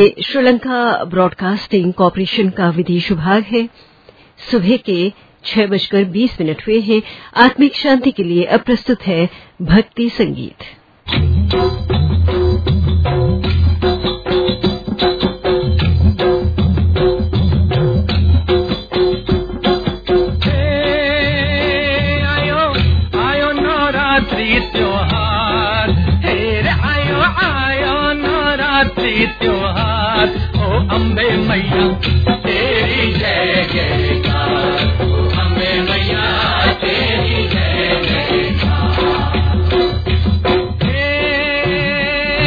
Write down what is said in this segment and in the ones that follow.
Sri Lanka broadcasting corporation का विदेश विभाग है। सुबह के छह बजकर बीस मिनट हुए हैं। आत्मिक शांति के लिए अब प्रस्तुत है भक्ति संगीत। अम्बे मैया, तेरी जय जयकार। अम्बे मैया तेरी जय जयकार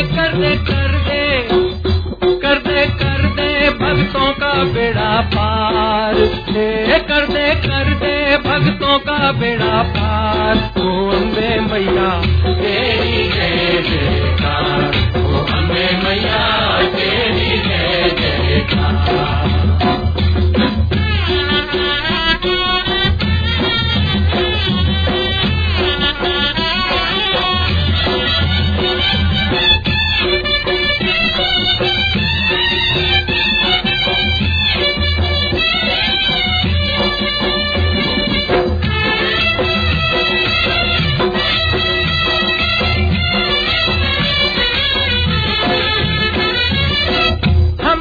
कर दे कर दे कर दे कर दे भक्तों का बेड़ा पार कर दे कर दे भक्तों का बेड़ा पार, ओ अम्बे मैया, तेरी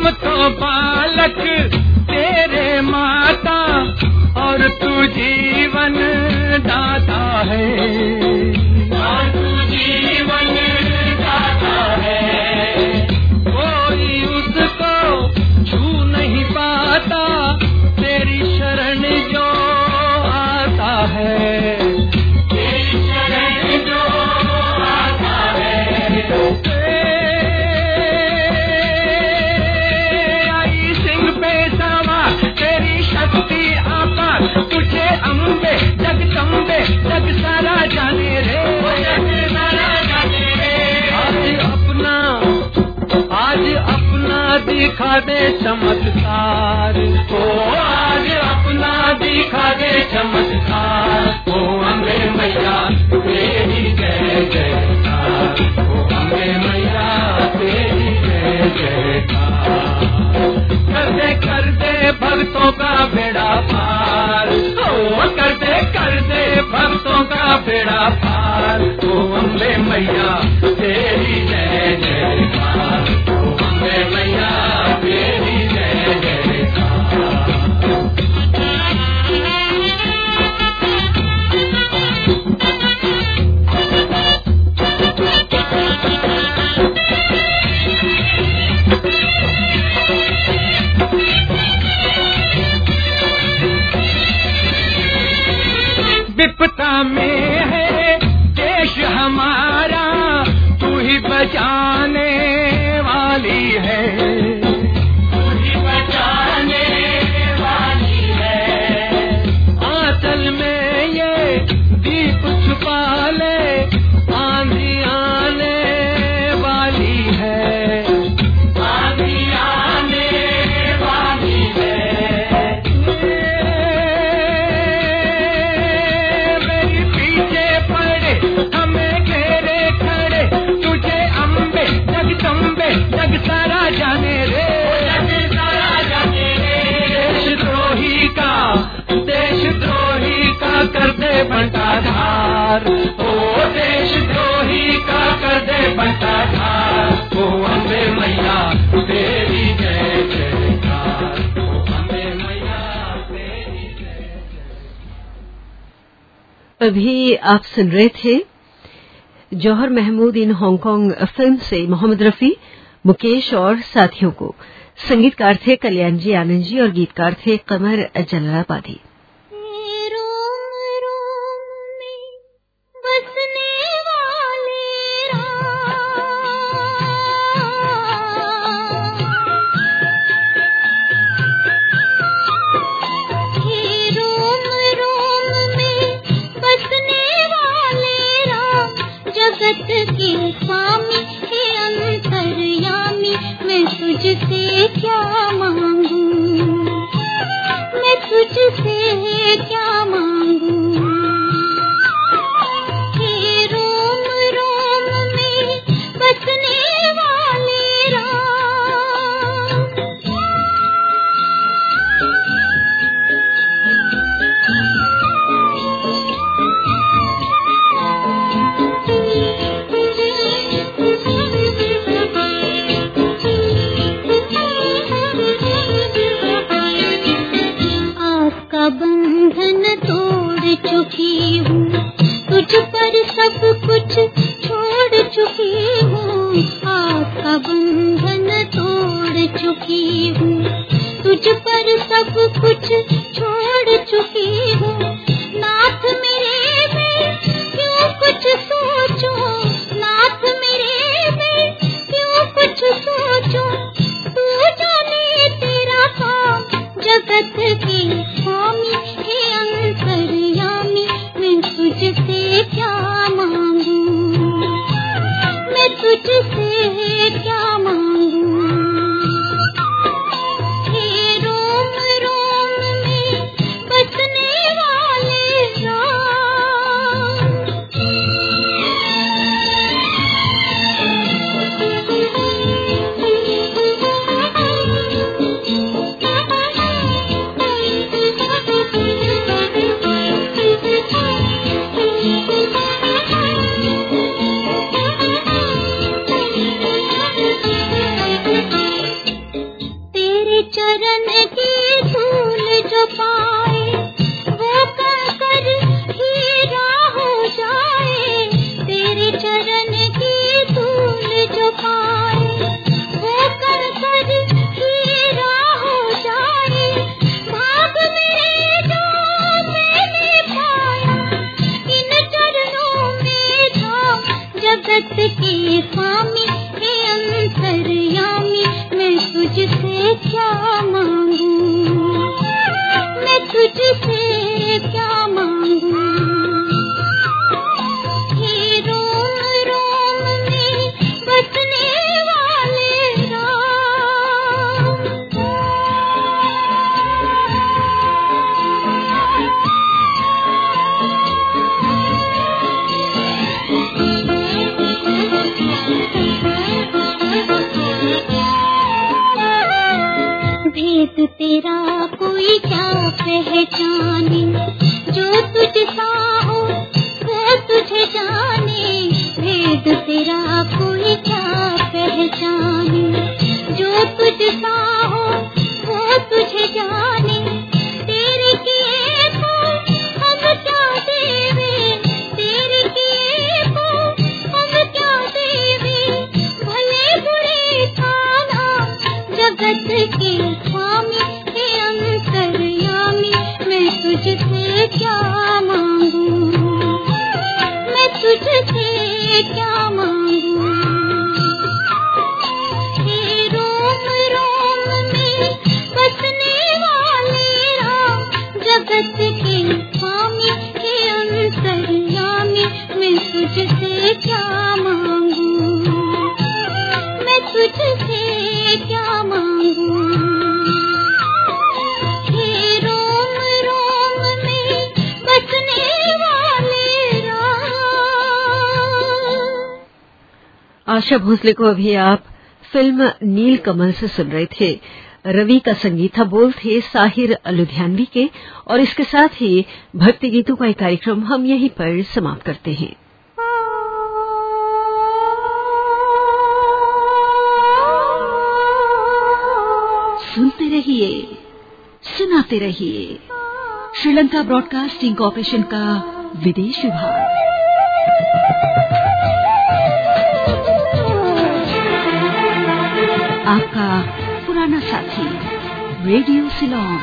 हम तो बालक तेरे माता और तू जीवन दाता है। और तू जीवन दिखा दे चमत्कार। ओ आज अपना दिखा दे चमत्कार। ओ, अम्बे मैया तेरी जय जयकार। ओ, अम्बे मैया तेरी जय जयकार। कर दे कर दे भक्तों का बेड़ा पार। ओ कर दे कर दे भक्तों का बेड़ा पार। ओ, अम्बे मैया तू का कर दे ओ अम्बे मैया, तेरी जय अभी आप सुन रहे थे Johar Mehmood in Hong Kong film से मोहम्मद रफी, मुकेश और साथियों को। संगीतकार थे कल्याण जी आनंद जी और गीतकार थे कमर जलालाबादी। तुझसे क्या मांगू? सब कुछ जगत के स्वामी हे अंतर्यामी मैं तुझसे क्या मांगू? मैं तुझसे क्या मांगू? भेद तेरा कोई क्या पहचाने जो तुझ सा हो वो तुझे जाने। भेद तेरा कोई क्या पहचाने जो तुझ सा हो वो तुझे जाने। क्या मांगू? मैं तुझसे क्या आशा भोसले को अभी आप फ़िल्म नील कमल से सुन रहे थे। रवि का संगीत था बोल थे साहिर लुधियानवी के, और इसके साथ ही भक्ति गीतों का एक कार्यक्रम हम यहीं पर समाप्त करते हैं। सुनते रहिए, सुनाते रहिए। श्रीलंका ब्रॉडकास्टिंग कॉरपोरेशन का विदेश विभाग। आपका पुराना साथी रेडियो सिलोन